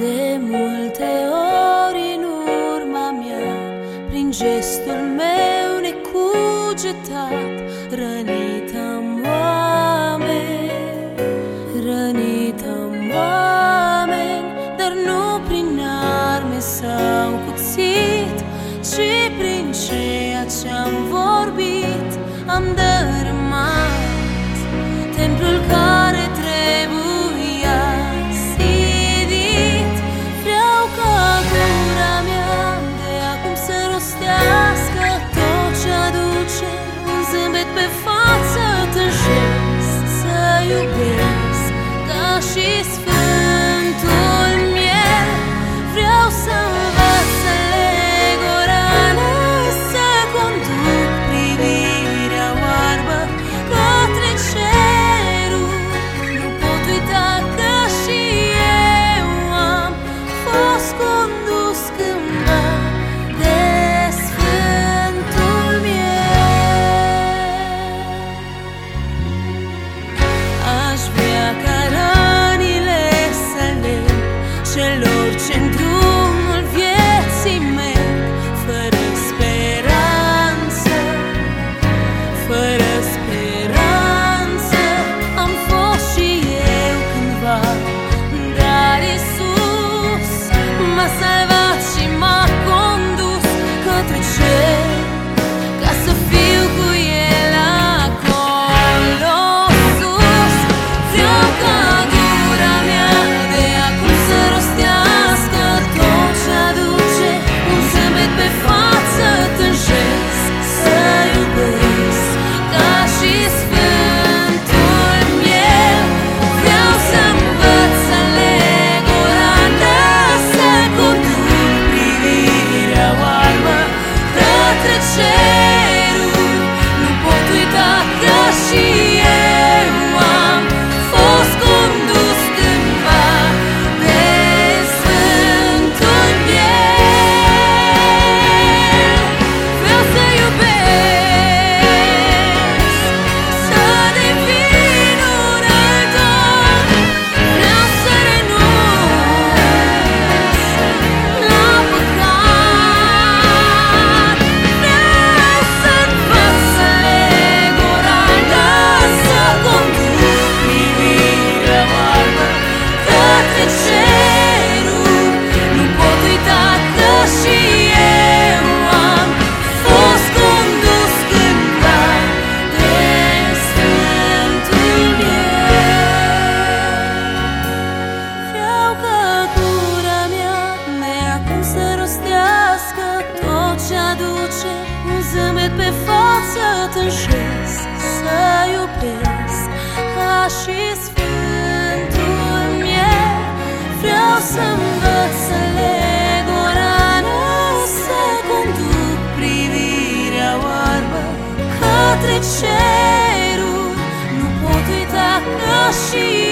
De multe ori în urma mea Prin gestul meu necugetat Rănită zâmbet pe față tânjesc să iubesc ca și sfântul mie. Vreau să învăț să leg o rană, să conduc privirea oarbă către cerul Nu pot uita ca și